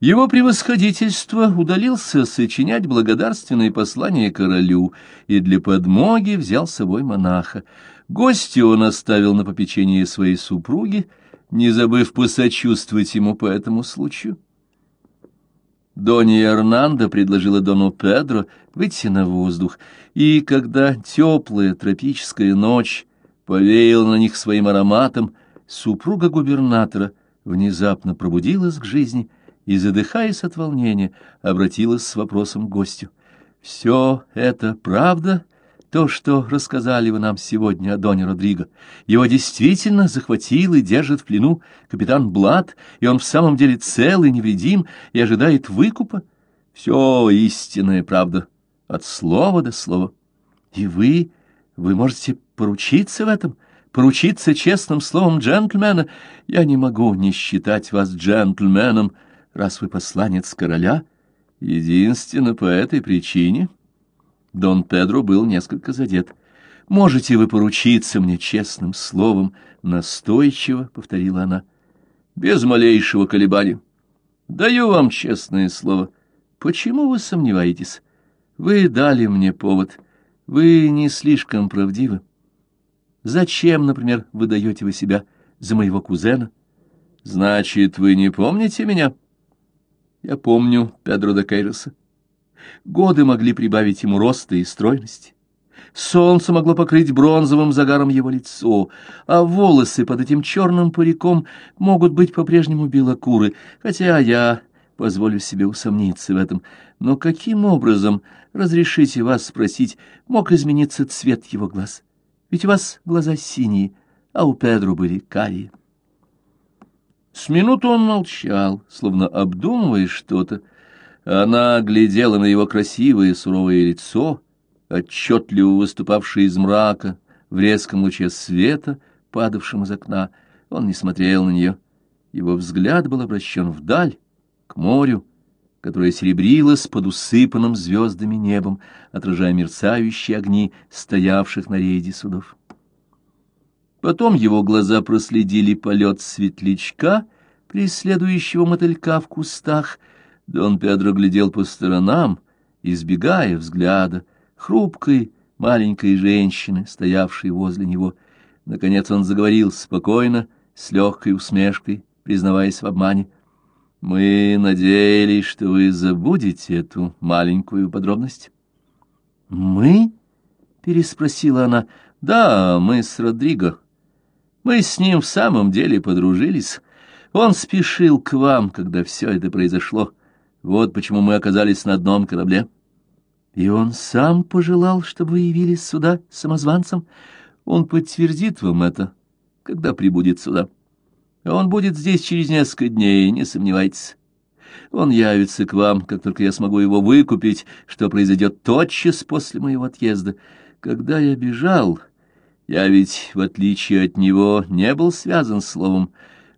Его превосходительство удалился сочинять благодарственные послания королю и для подмоги взял с собой монаха. Гостя он оставил на попечение своей супруги, не забыв посочувствовать ему по этому случаю. Донья Эрнандо предложила Дону Педро выйти на воздух, и когда теплая тропическая ночь повеяла на них своим ароматом, супруга губернатора внезапно пробудилась к жизни и, задыхаясь от волнения, обратилась с вопросом к гостю. «Все это правда?» то, что рассказали вы нам сегодня о Доне Родриго. Его действительно захватил и держит в плену капитан Блад, и он в самом деле цел и невредим и ожидает выкупа. Все истинная правда, от слова до слова. И вы, вы можете поручиться в этом, поручиться честным словом джентльмена. Я не могу не считать вас джентльменом, раз вы посланец короля, единственно по этой причине — Дон Педро был несколько задет. «Можете вы поручиться мне честным словом?» — настойчиво повторила она. «Без малейшего колебания. Даю вам честное слово. Почему вы сомневаетесь? Вы дали мне повод. Вы не слишком правдивы. Зачем, например, выдаете вы себя за моего кузена? Значит, вы не помните меня?» «Я помню Педро де Кейроса. Годы могли прибавить ему роста и стройности. Солнце могло покрыть бронзовым загаром его лицо, а волосы под этим черным париком могут быть по-прежнему белокуры, хотя я позволю себе усомниться в этом. Но каким образом, разрешите вас спросить, мог измениться цвет его глаз? Ведь у вас глаза синие, а у Педро были карие. С минуту он молчал, словно обдумывая что-то, она глядела на его красивое суровое лицо, отчетливо выступавшее из мрака, в резком луче света, падавшем из окна. Он не смотрел на нее. Его взгляд был обращен вдаль, к морю, которое серебрилось под усыпанным звездами небом, отражая мерцающие огни стоявших на рейде судов. Потом его глаза проследили полет светлячка, преследующего мотылька в кустах, Дон Педро глядел по сторонам, избегая взгляда хрупкой маленькой женщины, стоявшей возле него. Наконец он заговорил спокойно, с легкой усмешкой, признаваясь в обмане. «Мы надеялись, что вы забудете эту маленькую подробность». «Мы?» — переспросила она. «Да, мы с Родриго. Мы с ним в самом деле подружились. Он спешил к вам, когда все это произошло. Вот почему мы оказались на одном корабле. И он сам пожелал, чтобы вы явились сюда самозванцем. Он подтвердит вам это, когда прибудет сюда. Он будет здесь через несколько дней, не сомневайтесь. Он явится к вам, как только я смогу его выкупить, что произойдет тотчас после моего отъезда. Когда я бежал, я ведь, в отличие от него, не был связан словом.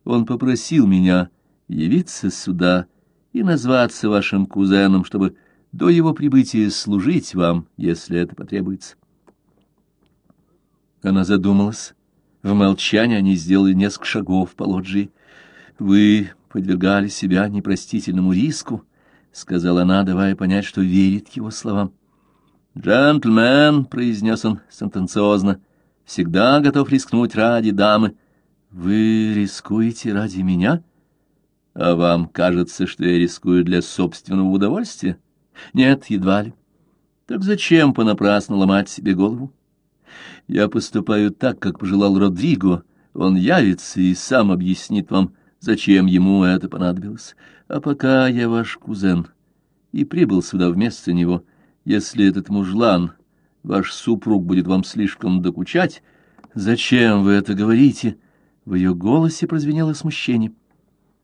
Он попросил меня явиться сюда и назваться вашим кузеном, чтобы до его прибытия служить вам, если это потребуется. Она задумалась. В молчании они сделали несколько шагов по лоджии. «Вы подвергали себя непростительному риску», — сказала она, давая понять, что верит его словам. «Джентльмен», — произнес он сентенциозно, — «всегда готов рискнуть ради дамы». «Вы рискуете ради меня?» А вам кажется, что я рискую для собственного удовольствия? Нет, едва ли. Так зачем понапрасну ломать себе голову? Я поступаю так, как пожелал Родриго. Он явится и сам объяснит вам, зачем ему это понадобилось. А пока я ваш кузен и прибыл сюда вместо него, если этот мужлан, ваш супруг, будет вам слишком докучать, зачем вы это говорите? В ее голосе прозвенело смущение.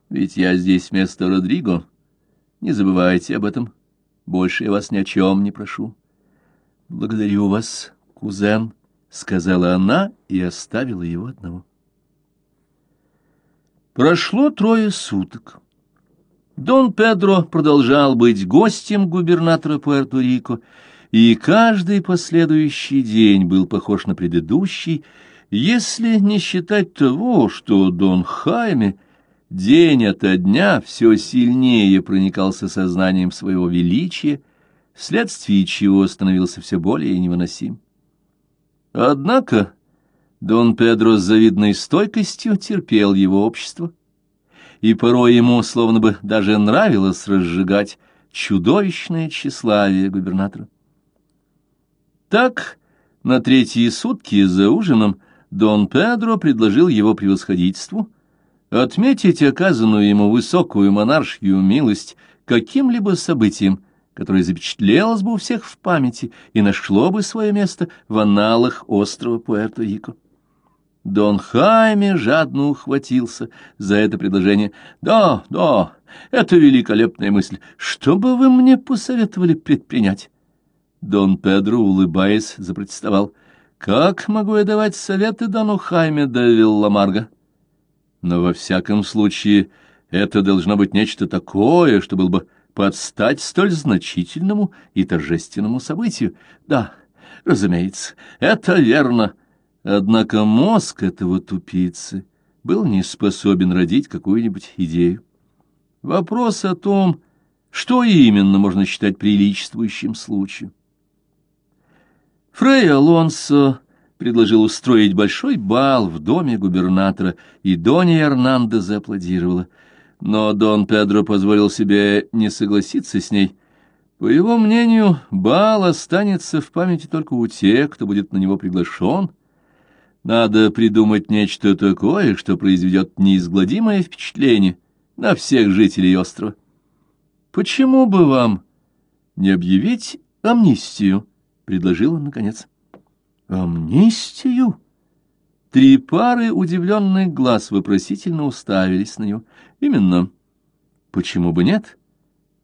Ведь я здесь вместо Родриго. Не забывайте об этом. Больше я вас ни о чем не прошу. Благодарю вас, кузен, — сказала она и оставила его одного. Прошло трое суток. Дон Педро продолжал быть гостем губернатора Пуэрто-Рико, и каждый последующий день был похож на предыдущий, если не считать того, что Дон Хайме день ото дня все сильнее проникался сознанием своего величия, вследствие чего становился все более невыносим. Однако Дон Педро с завидной стойкостью терпел его общество, и порой ему словно бы даже нравилось разжигать чудовищное тщеславие губернатора. Так, на третьи сутки за ужином Дон Педро предложил его превосходительству отметить оказанную ему высокую монаршью милость каким-либо событием, которое запечатлелось бы у всех в памяти и нашло бы свое место в аналах острова Пуэрто-Рико. Дон Хайме жадно ухватился за это предложение. «Да, да, это великолепная мысль. Что бы вы мне посоветовали предпринять?» Дон Педро, улыбаясь, запротестовал. «Как могу я давать советы Дону Хайме де Вилламарго?» «Но во всяком случае это должно быть нечто такое, что было бы подстать столь значительному и торжественному событию. Да, разумеется, это верно». Однако мозг этого тупицы был не способен родить какую-нибудь идею. Вопрос о том, что именно можно считать приличествующим случаем. Фрей Алонсо предложил устроить большой бал в доме губернатора, и Донья Эрнандо зааплодировала. Но Дон Педро позволил себе не согласиться с ней. По его мнению, бал останется в памяти только у тех, кто будет на него приглашен, надо придумать нечто такое, что произведет неизгладимое впечатление на всех жителей острова. Почему бы вам не объявить амнистию? — предложил он наконец. Амнистию? Три пары удивленных глаз вопросительно уставились на него. Именно. Почему бы нет?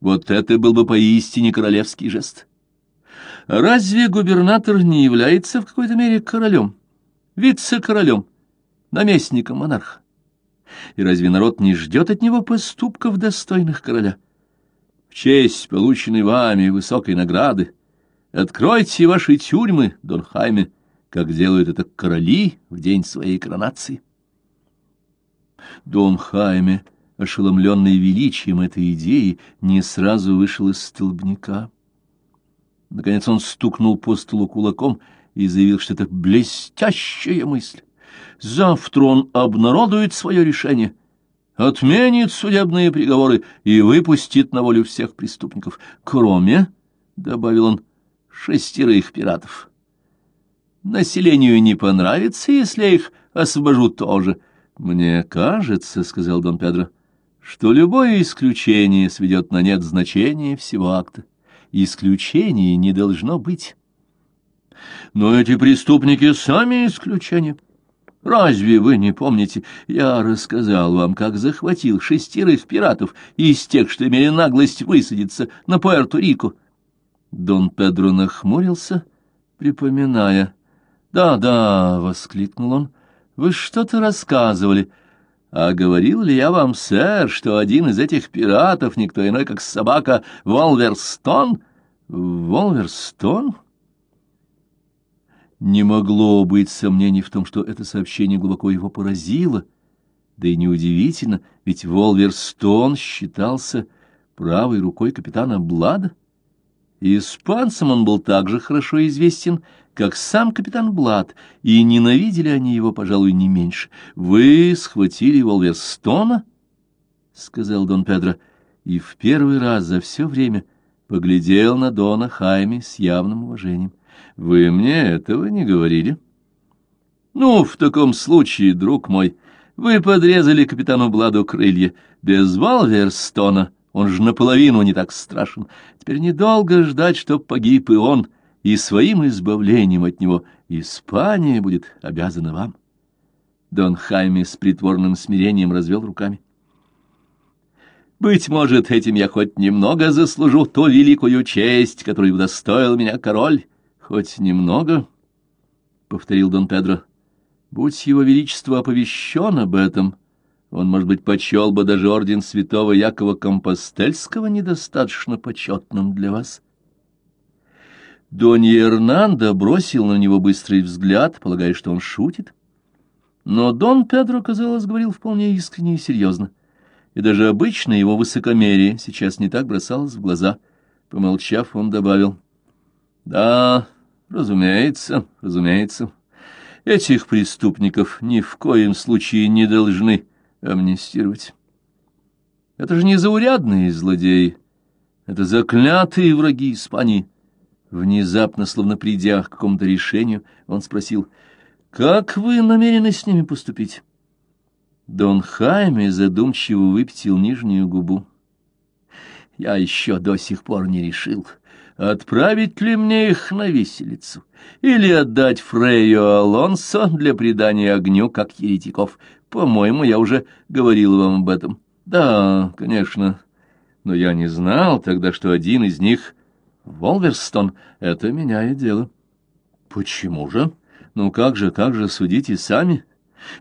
Вот это был бы поистине королевский жест. Разве губернатор не является в какой-то мере королем? — вице-королем, наместником монарха. И разве народ не ждет от него поступков достойных короля? В честь полученной вами высокой награды откройте ваши тюрьмы, Дон Хайме, как делают это короли в день своей коронации. Дон Хайме, ошеломленный величием этой идеи, не сразу вышел из столбняка. Наконец он стукнул по столу кулаком и заявил, что это блестящая мысль. Завтра он обнародует свое решение, отменит судебные приговоры и выпустит на волю всех преступников, кроме, — добавил он, — шестерых пиратов. Населению не понравится, если я их освобожу тоже. Мне кажется, — сказал Дон Педро, — что любое исключение сведет на нет значение всего акта. Исключений не должно быть. Но эти преступники сами исключение. Разве вы не помните, я рассказал вам, как захватил шестерых пиратов из тех, что имели наглость высадиться на Пуэрто-Рико? Дон Педро нахмурился, припоминая. «Да, да», — воскликнул он, — «вы что-то рассказывали». «А говорил ли я вам, сэр, что один из этих пиратов никто иной, как собака Волверстон?» «Волверстон?» Не могло быть сомнений в том, что это сообщение глубоко его поразило. Да и неудивительно, ведь Волверстон считался правой рукой капитана Блада. Испанцам он был так же хорошо известен, как сам капитан Блад, и ненавидели они его, пожалуй, не меньше. «Вы схватили Волверстона?» — сказал Дон Педро, и в первый раз за все время поглядел на Дона Хайме с явным уважением. Вы мне этого не говорили. Ну, в таком случае, друг мой, вы подрезали капитану Бладу крылья. Без Валверстона он же наполовину не так страшен. Теперь недолго ждать, чтоб погиб и он, и своим избавлением от него Испания будет обязана вам. Дон Хайме с притворным смирением развел руками. Быть может, этим я хоть немного заслужу ту великую честь, которую удостоил меня король, Хоть немного, — повторил Дон Педро, — будь его величество оповещен об этом, он, может быть, почел бы даже орден святого Якова Компостельского недостаточно почетным для вас. Донья Эрнандо бросил на него быстрый взгляд, полагая, что он шутит. Но Дон Педро, казалось, говорил вполне искренне и серьезно. и даже обычное его высокомерие сейчас не так бросалось в глаза. Помолчав, он добавил, «Да, разумеется, разумеется, этих преступников ни в коем случае не должны амнистировать. Это же не заурядные злодеи, это заклятые враги Испании». Внезапно, словно придя к какому-то решению, он спросил, «Как вы намерены с ними поступить?» Дон Хайме задумчиво выпятил нижнюю губу. «Я еще до сих пор не решил, отправить ли мне их на виселицу или отдать Фрейо Алонсо для предания огню, как еретиков. По-моему, я уже говорил вам об этом. Да, конечно, но я не знал тогда, что один из них — Волверстон. Это меняет дело». «Почему же? Ну как же, как же, судите сами?»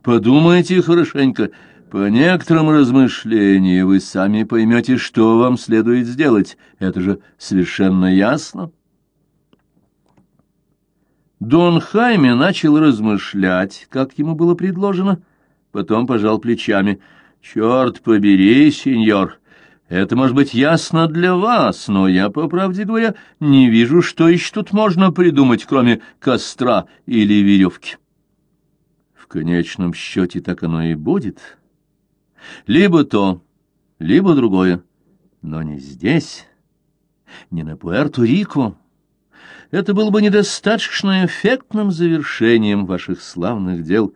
Подумайте хорошенько. По некоторым размышлениям вы сами поймете, что вам следует сделать. Это же совершенно ясно. Дон Хайме начал размышлять, как ему было предложено, потом пожал плечами. «Черт побери, сеньор, это может быть ясно для вас, но я, по правде говоря, не вижу, что еще тут можно придумать, кроме костра или веревки» конечном счете так оно и будет. Либо то, либо другое, но не здесь, не на Пуэрто-Рико. Это было бы недостаточно эффектным завершением ваших славных дел.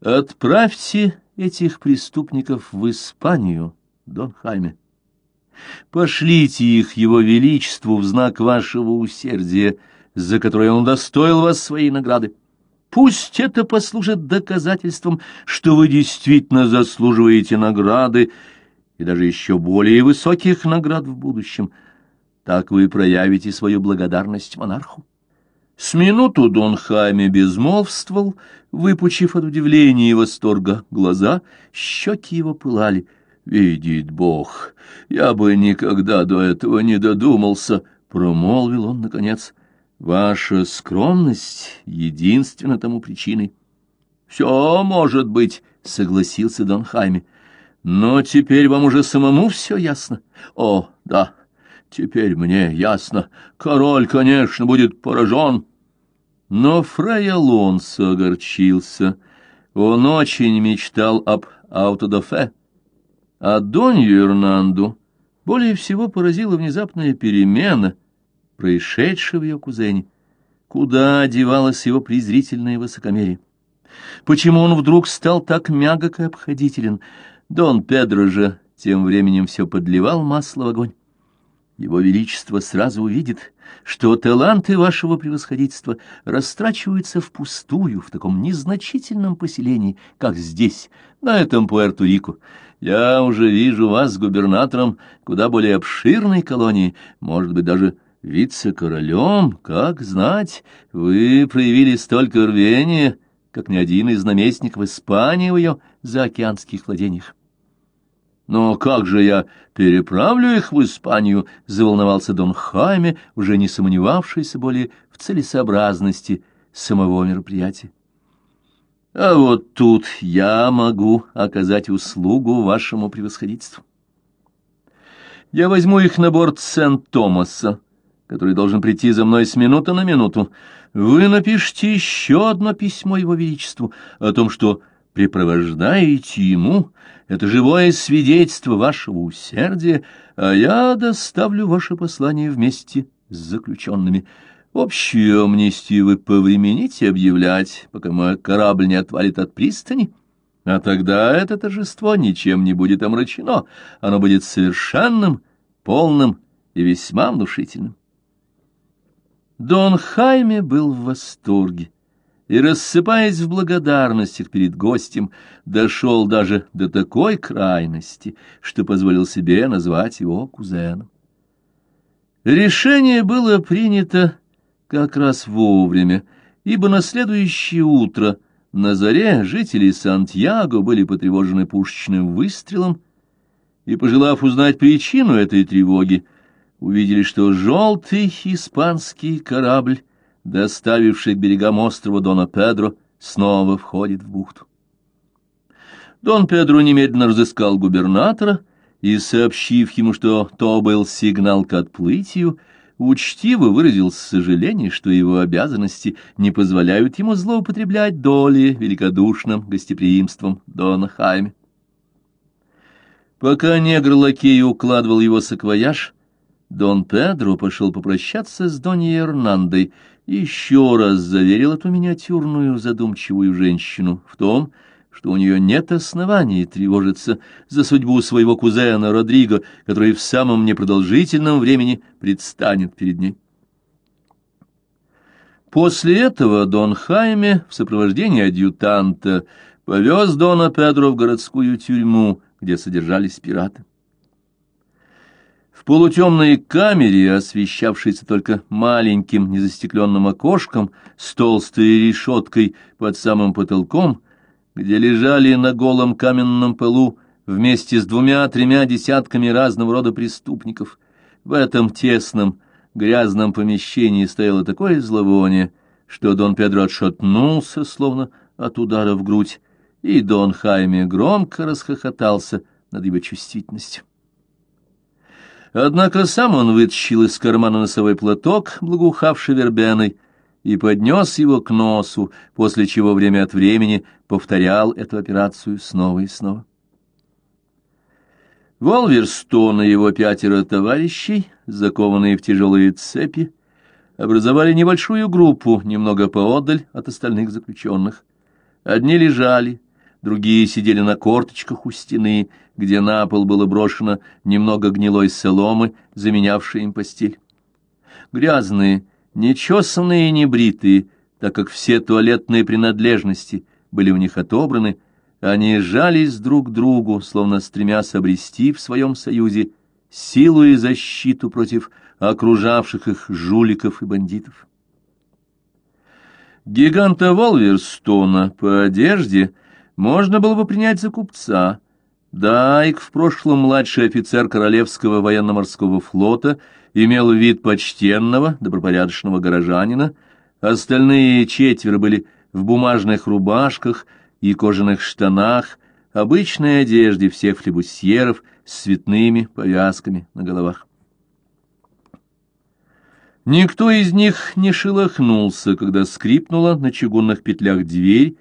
Отправьте этих преступников в Испанию, Дон Хайме. Пошлите их его величеству в знак вашего усердия, за которое он достоил вас своей награды. Пусть это послужит доказательством, что вы действительно заслуживаете награды и даже еще более высоких наград в будущем. Так вы проявите свою благодарность монарху. С минуту Дон Хайме безмолвствовал, выпучив от удивления и восторга глаза, щеки его пылали. «Видит Бог, я бы никогда до этого не додумался», — промолвил он наконец. Ваша скромность единственно тому причиной. Все может быть, согласился Дон Хайме. Но теперь вам уже самому все ясно. О, да, теперь мне ясно. Король, конечно, будет поражен. Но Фрей Алонсо огорчился. Он очень мечтал об аутодафе. А Донью Эрнанду более всего поразила внезапная перемена — происшедшее в ее кузене. Куда девалось его презрительное высокомерие? Почему он вдруг стал так мягок и обходителен? Дон Педро же тем временем все подливал масло в огонь. Его Величество сразу увидит, что таланты вашего превосходительства растрачиваются впустую в таком незначительном поселении, как здесь, на этом Пуэрто-Рико. Я уже вижу вас губернатором куда более обширной колонии, может быть, даже Вице-королем, как знать, вы проявили столько рвения, как ни один из наместников Испании в ее заокеанских владениях. «Но как же я переправлю их в Испанию?» — заволновался Дон Хайме, уже не сомневавшийся более в целесообразности самого мероприятия. «А вот тут я могу оказать услугу вашему превосходительству. Я возьму их на борт Сент-Томаса, который должен прийти за мной с минуты на минуту. Вы напишите еще одно письмо его величеству о том, что препровождаете ему это живое свидетельство вашего усердия, а я доставлю ваше послание вместе с заключенными. Общую амнистию вы повремените объявлять, пока мой корабль не отвалит от пристани, а тогда это торжество ничем не будет омрачено, оно будет совершенным, полным и весьма внушительным. Дон Хайме был в восторге и, рассыпаясь в благодарностях перед гостем, дошел даже до такой крайности, что позволил себе назвать его кузеном. Решение было принято как раз вовремя, ибо на следующее утро на заре жители Сантьяго были потревожены пушечным выстрелом, и, пожелав узнать причину этой тревоги, увидели, что желтый испанский корабль, доставивший к берегам острова Дона Педро, снова входит в бухту. Дон Педро немедленно разыскал губернатора и, сообщив ему, что то был сигнал к отплытию, учтиво выразил сожаление, что его обязанности не позволяют ему злоупотреблять доли великодушным гостеприимством Дона Хайме. Пока негр-лакей укладывал его саквояж, Дон Педро пошел попрощаться с Доньей Эрнандой и еще раз заверил эту миниатюрную задумчивую женщину в том, что у нее нет оснований тревожиться за судьбу своего кузена Родриго, который в самом непродолжительном времени предстанет перед ней. После этого Дон Хайме в сопровождении адъютанта повез Дона Педро в городскую тюрьму, где содержались пираты. В полутемной камере, освещавшейся только маленьким незастекленным окошком с толстой решеткой под самым потолком, где лежали на голом каменном полу вместе с двумя-тремя десятками разного рода преступников. В этом тесном, грязном помещении стояло такое зловоние, что Дон Педро отшатнулся, словно от удара в грудь, и Дон Хайме громко расхохотался над его чувствительностью. Однако сам он вытащил из кармана носовой платок, благоухавший вербеной, и поднес его к носу, после чего время от времени повторял эту операцию снова и снова. Волверстон и его пятеро товарищей, закованные в тяжелые цепи, образовали небольшую группу немного поодаль от остальных заключенных. Одни лежали, другие сидели на корточках у стены, где на пол было брошено немного гнилой соломы, заменявшей им постель. Грязные, нечесанные и небритые, так как все туалетные принадлежности были у них отобраны, они жались друг к другу, словно стремясь обрести в своем союзе силу и защиту против окружавших их жуликов и бандитов. Гиганта Волверстона по одежде можно было бы принять за купца. Дайк, в прошлом младший офицер Королевского военно-морского флота, имел вид почтенного, добропорядочного горожанина, остальные четверо были в бумажных рубашках и кожаных штанах, обычной одежде всех флебусьеров с цветными повязками на головах. Никто из них не шелохнулся, когда скрипнула на чугунных петлях дверь,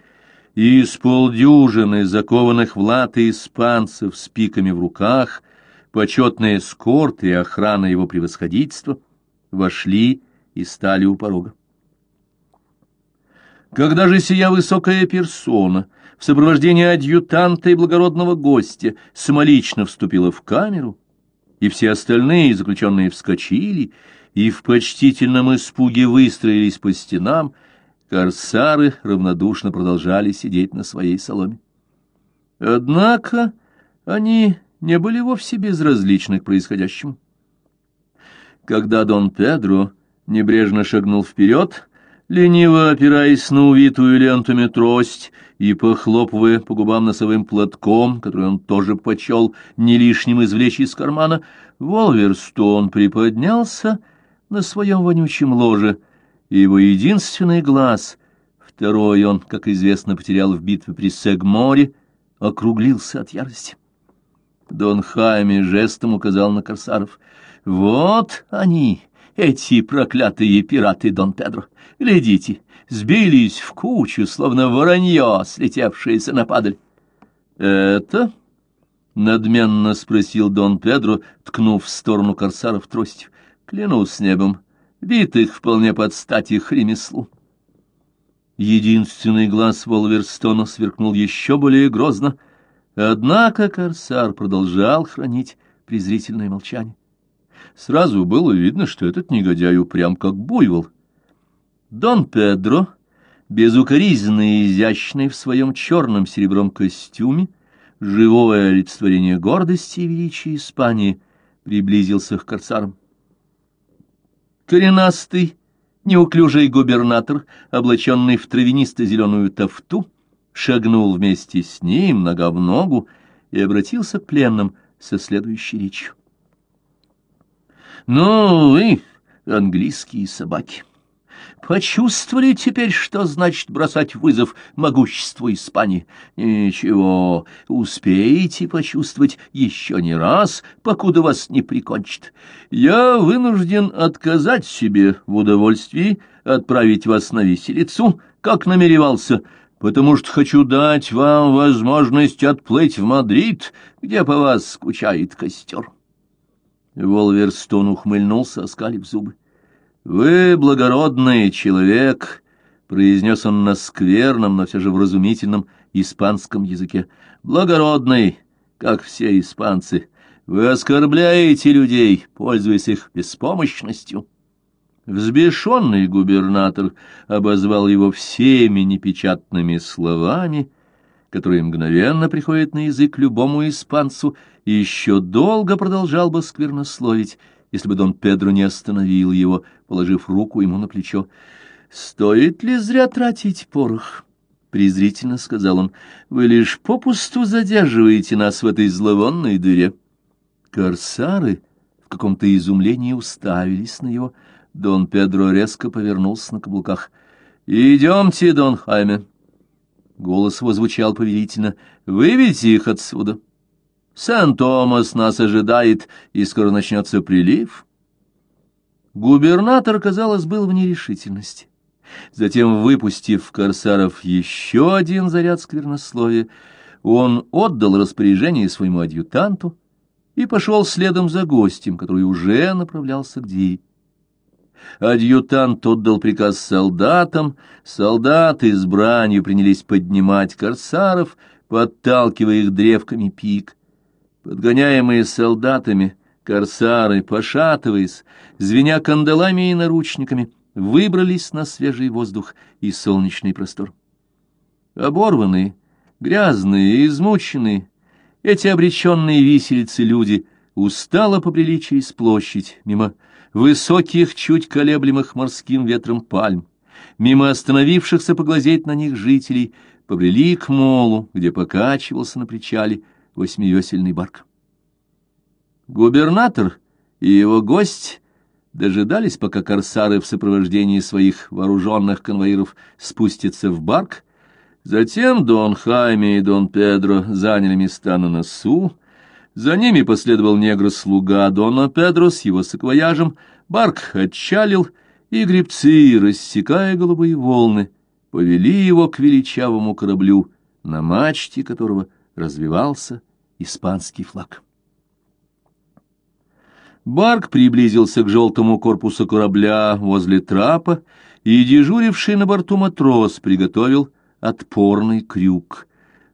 и с полдюжины закованных в латы испанцев с пиками в руках, почетные эскорт и охрана его превосходительства вошли и стали у порога. Когда же сия высокая персона в сопровождении адъютанта и благородного гостя самолично вступила в камеру, и все остальные заключенные вскочили и в почтительном испуге выстроились по стенам, корсары равнодушно продолжали сидеть на своей соломе. Однако они не были вовсе безразличны к происходящему. Когда Дон Педро небрежно шагнул вперед, лениво опираясь на увитую лентами трость и похлопывая по губам носовым платком, который он тоже почел не лишним извлечь из кармана, Волверстон приподнялся на своем вонючем ложе, и его единственный глаз, второй он, как известно, потерял в битве при Сегморе, округлился от ярости. Дон Хайме жестом указал на корсаров. «Вот они, эти проклятые пираты, Дон Педро! Глядите, сбились в кучу, словно воронье, слетевшееся на падаль». «Это?» — надменно спросил Дон Педро, ткнув в сторону корсаров тростью. Клянусь небом, их вполне под стать их ремеслу. Единственный глаз Волверстона сверкнул еще более грозно, однако корсар продолжал хранить презрительное молчание. Сразу было видно, что этот негодяй упрям как буйвол. Дон Педро, безукоризненный и изящный в своем черном серебром костюме, живое олицетворение гордости и величия Испании, приблизился к корсарам. Коренастый, неуклюжий губернатор, облаченный в травянисто-зеленую тафту, шагнул вместе с ним нога в ногу и обратился к пленным со следующей речью. «Ну, вы, английские собаки, Почувствовали теперь, что значит бросать вызов могуществу Испании? Ничего, успеете почувствовать еще не раз, покуда вас не прикончит. Я вынужден отказать себе в удовольствии отправить вас на виселицу, как намеревался, потому что хочу дать вам возможность отплыть в Мадрид, где по вас скучает костер. Волверстон ухмыльнулся, оскалив зубы. «Вы благородный человек», — произнес он на скверном, но все же вразумительном испанском языке. «Благородный, как все испанцы. Вы оскорбляете людей, пользуясь их беспомощностью». Взбешенный губернатор обозвал его всеми непечатными словами, которые мгновенно приходят на язык любому испанцу, и еще долго продолжал бы сквернословить, если бы Дон Педро не остановил его, положив руку ему на плечо. «Стоит ли зря тратить порох?» — презрительно сказал он. «Вы лишь попусту задерживаете нас в этой зловонной дыре». Корсары в каком-то изумлении уставились на него. Дон Педро резко повернулся на каблуках. «Идемте, Дон Хайме!» Голос его звучал повелительно. «Выведите их отсюда!» Сент-Томас нас ожидает, и скоро начнется прилив. Губернатор, казалось, был в нерешительности. Затем, выпустив корсаров еще один заряд сквернословия, он отдал распоряжение своему адъютанту и пошел следом за гостем, который уже направлялся к двери. Адъютант отдал приказ солдатам, солдаты с бранью принялись поднимать корсаров, подталкивая их древками пик. Подгоняемые солдатами, корсары, пошатываясь, звеня кандалами и наручниками, выбрались на свежий воздух и солнечный простор. Оборванные, грязные измученные, эти обреченные висельцы люди устало побрели через площадь, мимо высоких, чуть колеблемых морским ветром пальм, мимо остановившихся поглазеть на них жителей, побрели к молу, где покачивался на причале восьмивесельный барк. Губернатор и его гость дожидались, пока корсары в сопровождении своих вооруженных конвоиров спустятся в барк, затем Дон Хайме и Дон Педро заняли места на носу, за ними последовал негр-слуга Дона Педро с его саквояжем, барк отчалил, и гребцы, рассекая голубые волны, повели его к величавому кораблю, на мачте которого — развивался испанский флаг. Барк приблизился к желтому корпусу корабля возле трапа, и дежуривший на борту матрос приготовил отпорный крюк.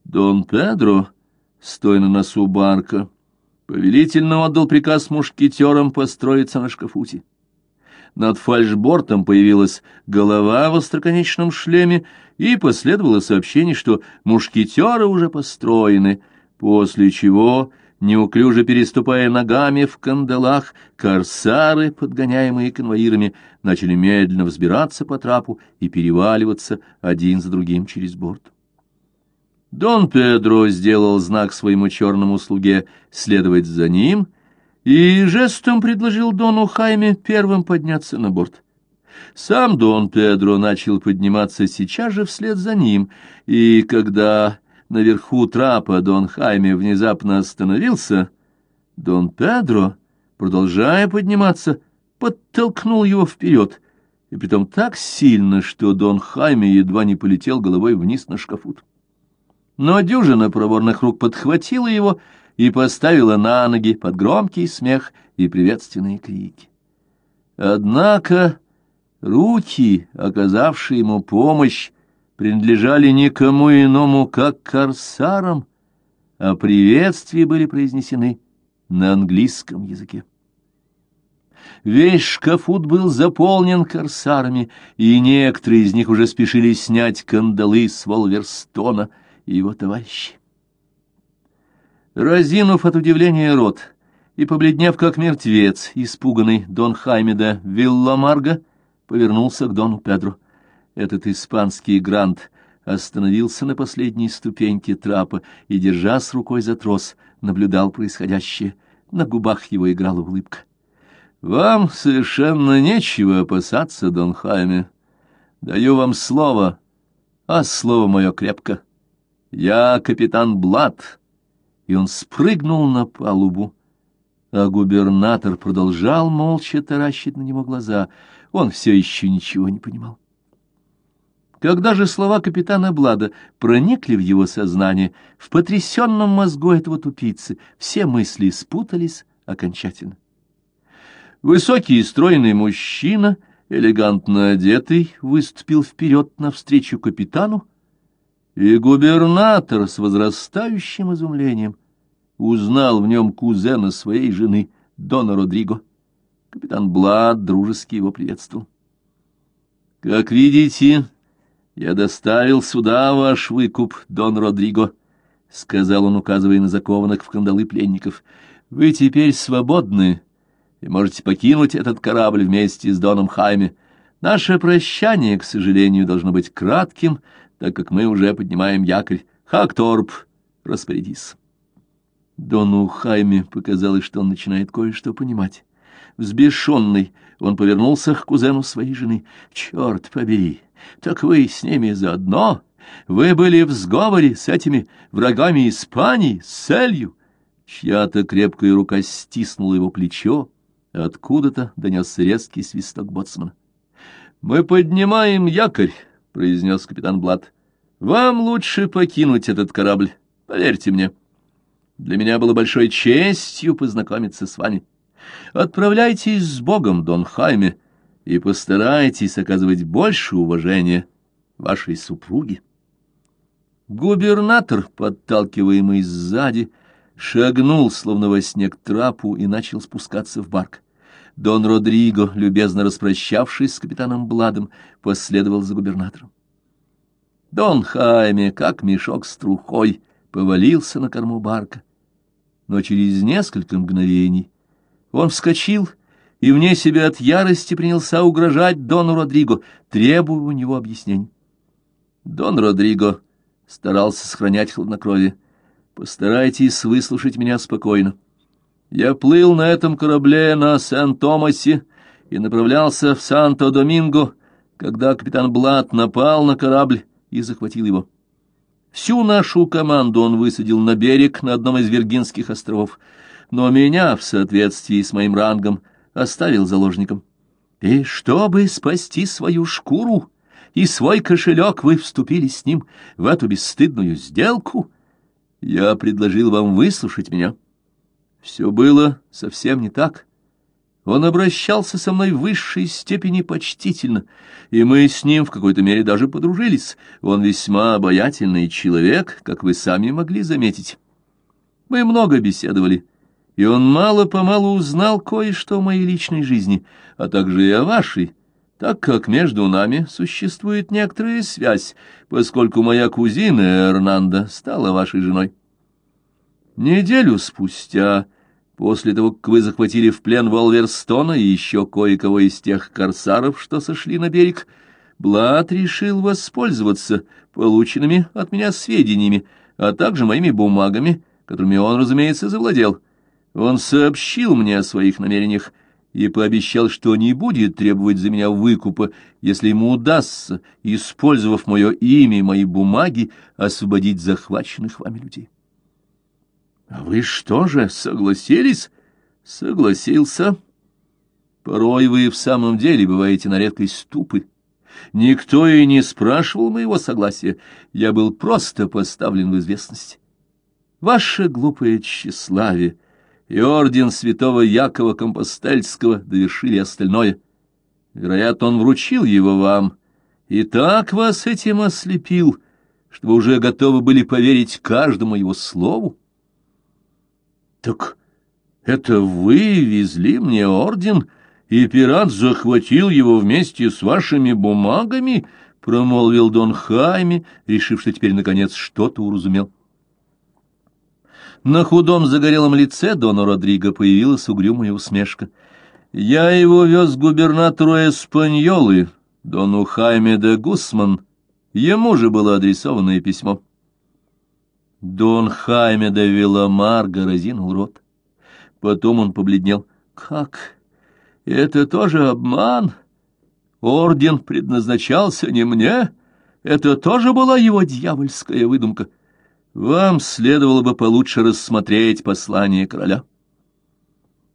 Дон Педро, стоя на носу барка, повелительно отдал приказ мушкетерам построиться на шкафуте. Над фальшбортом появилась голова в остроконечном шлеме, и последовало сообщение, что мушкетеры уже построены, после чего, неуклюже переступая ногами в кандалах, корсары, подгоняемые конвоирами, начали медленно взбираться по трапу и переваливаться один за другим через борт. Дон Педро сделал знак своему черному слуге следовать за ним и жестом предложил Дону Хайме первым подняться на борт. Сам Дон Педро начал подниматься сейчас же вслед за ним, и когда наверху трапа Дон Хайме внезапно остановился, Дон Педро, продолжая подниматься, подтолкнул его вперед, и притом так сильно, что Дон Хайме едва не полетел головой вниз на шкафут. Но дюжина проворных рук подхватила его и поставила на ноги под громкий смех и приветственные крики. Однако Руки, оказавшие ему помощь, принадлежали никому иному, как корсарам, а приветствия были произнесены на английском языке. Весь шкафут был заполнен корсарами, и некоторые из них уже спешили снять кандалы с Волверстона и его товарищей. Разинув от удивления рот и побледнев как мертвец, испуганный Дон Хаймеда Вилламарга, повернулся к Дону Педро. Этот испанский грант остановился на последней ступеньке трапа и, держа с рукой за трос, наблюдал происходящее. На губах его играла улыбка. — Вам совершенно нечего опасаться, Дон Хайме, Даю вам слово, а слово мое крепко. Я капитан Блад. И он спрыгнул на палубу, а губернатор продолжал молча таращить на него глаза. Он все еще ничего не понимал. Когда же слова капитана Блада проникли в его сознание, в потрясенном мозгу этого тупицы все мысли спутались окончательно. Высокий и стройный мужчина, элегантно одетый, выступил вперед навстречу капитану, и губернатор с возрастающим изумлением узнал в нем кузена своей жены, Дона Родриго. Капитан Блад дружески его приветствовал. «Как видите, я доставил сюда ваш выкуп, Дон Родриго», — сказал он, указывая на закованных в кандалы пленников. «Вы теперь свободны и можете покинуть этот корабль вместе с Доном Хайме. Наше прощание, к сожалению, должно быть кратким, так как мы уже поднимаем якорь. Хакторп, распорядись». Дону Хайме показалось, что он начинает кое-что понимать. Взбешенный, он повернулся к кузену своей жены. «Черт побери! Так вы с ними заодно? Вы были в сговоре с этими врагами Испании, с целью?» Чья-то крепкая рука стиснула его плечо, откуда-то донес резкий свисток боцмана. «Мы поднимаем якорь», — произнес капитан Блад. «Вам лучше покинуть этот корабль, поверьте мне. Для меня было большой честью познакомиться с вами». Отправляйтесь с Богом, Дон Хайме, и постарайтесь оказывать больше уважения вашей супруге. Губернатор, подталкиваемый сзади, шагнул, словно во снег трапу, и начал спускаться в барк. Дон Родриго, любезно распрощавшись с капитаном Бладом, последовал за губернатором. Дон Хайме, как мешок с трухой, повалился на корму барка. Но через несколько мгновений он вскочил и вне себя от ярости принялся угрожать Дону Родриго, требуя у него объяснений. Дон Родриго старался сохранять хладнокровие. «Постарайтесь выслушать меня спокойно. Я плыл на этом корабле на Сан-Томасе и направлялся в Санто-Доминго, когда капитан Блат напал на корабль и захватил его. Всю нашу команду он высадил на берег на одном из Виргинских островов — но меня, в соответствии с моим рангом, оставил заложником. И чтобы спасти свою шкуру и свой кошелек, вы вступили с ним в эту бесстыдную сделку. Я предложил вам выслушать меня. Все было совсем не так. Он обращался со мной в высшей степени почтительно, и мы с ним в какой-то мере даже подружились. Он весьма обаятельный человек, как вы сами могли заметить. Мы много беседовали, — и он мало-помалу узнал кое-что о моей личной жизни, а также и о вашей, так как между нами существует некоторая связь, поскольку моя кузина Эрнанда стала вашей женой. Неделю спустя, после того, как вы захватили в плен Волверстона и еще кое-кого из тех корсаров, что сошли на берег, Блад решил воспользоваться полученными от меня сведениями, а также моими бумагами, которыми он, разумеется, завладел. Он сообщил мне о своих намерениях и пообещал, что не будет требовать за меня выкупа, если ему удастся, использовав мое имя и мои бумаги, освободить захваченных вами людей. — А вы что же, согласились? — Согласился. Порой вы в самом деле бываете на редкость тупы. Никто и не спрашивал моего согласия, я был просто поставлен в известность. Ваше глупое тщеславие — и орден святого Якова Компостельского довершили остальное. Вероятно, он вручил его вам, и так вас этим ослепил, что вы уже готовы были поверить каждому его слову. Так это вы везли мне орден, и пират захватил его вместе с вашими бумагами, — промолвил Дон Хайме, решив, что теперь, наконец, что-то уразумел. На худом загорелом лице Дона Родриго появилась угрюмая усмешка. «Я его вез к губернатору Эспаньолы, Дону Хайме де Гусман. Ему же было адресованное письмо». Дон Хайме де Виламарго разинул рот. Потом он побледнел. «Как? Это тоже обман?» орден предназначался не мне, это тоже была его дьявольская выдумка. Вам следовало бы получше рассмотреть послание короля.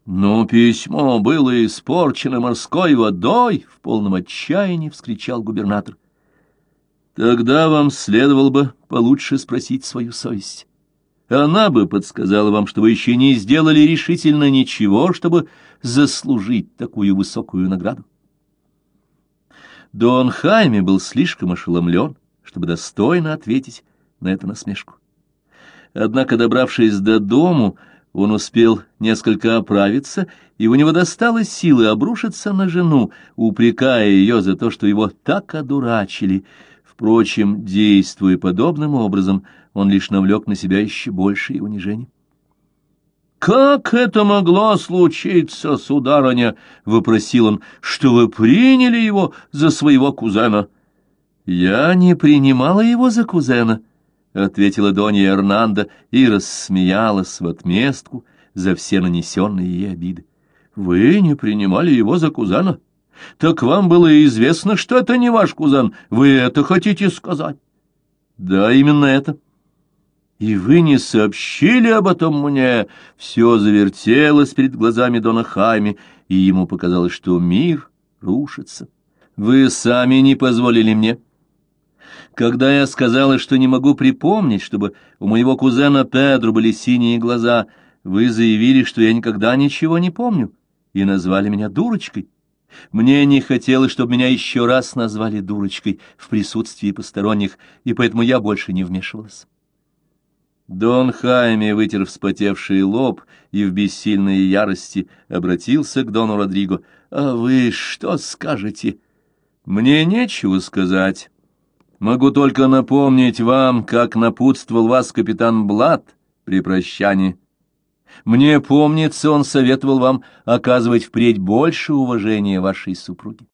Но письмо было испорчено морской водой, — в полном отчаянии вскричал губернатор. Тогда вам следовало бы получше спросить свою совесть. Она бы подсказала вам, что вы еще не сделали решительно ничего, чтобы заслужить такую высокую награду. Дон Хайме был слишком ошеломлен, чтобы достойно ответить на эту насмешку. Однако, добравшись до дому, он успел несколько оправиться, и у него досталось силы обрушиться на жену, упрекая ее за то, что его так одурачили — Впрочем, действуя подобным образом, он лишь навлек на себя еще большее унижение. «Как это могло случиться, сударыня?» — вопросил он, — «что вы приняли его за своего кузена?» «Я не принимала его за кузена», — ответила Донья Эрнанда и рассмеялась в отместку за все нанесенные ей обиды. «Вы не принимали его за кузена?» Так вам было известно, что это не ваш кузен. Вы это хотите сказать? Да, именно это. И вы не сообщили об этом мне. Все завертелось перед глазами Дона Хайми, и ему показалось, что мир рушится. Вы сами не позволили мне. Когда я сказала, что не могу припомнить, чтобы у моего кузена Педро были синие глаза, вы заявили, что я никогда ничего не помню, и назвали меня дурочкой. Мне не хотелось, чтобы меня еще раз назвали дурочкой в присутствии посторонних, и поэтому я больше не вмешивалась. Дон Хайме вытер вспотевший лоб и в бессильной ярости обратился к Дону Родриго. «А вы что скажете?» «Мне нечего сказать. Могу только напомнить вам, как напутствовал вас капитан Блад при прощании. Мне помнится, он советовал вам оказывать впредь больше уважения вашей супруге.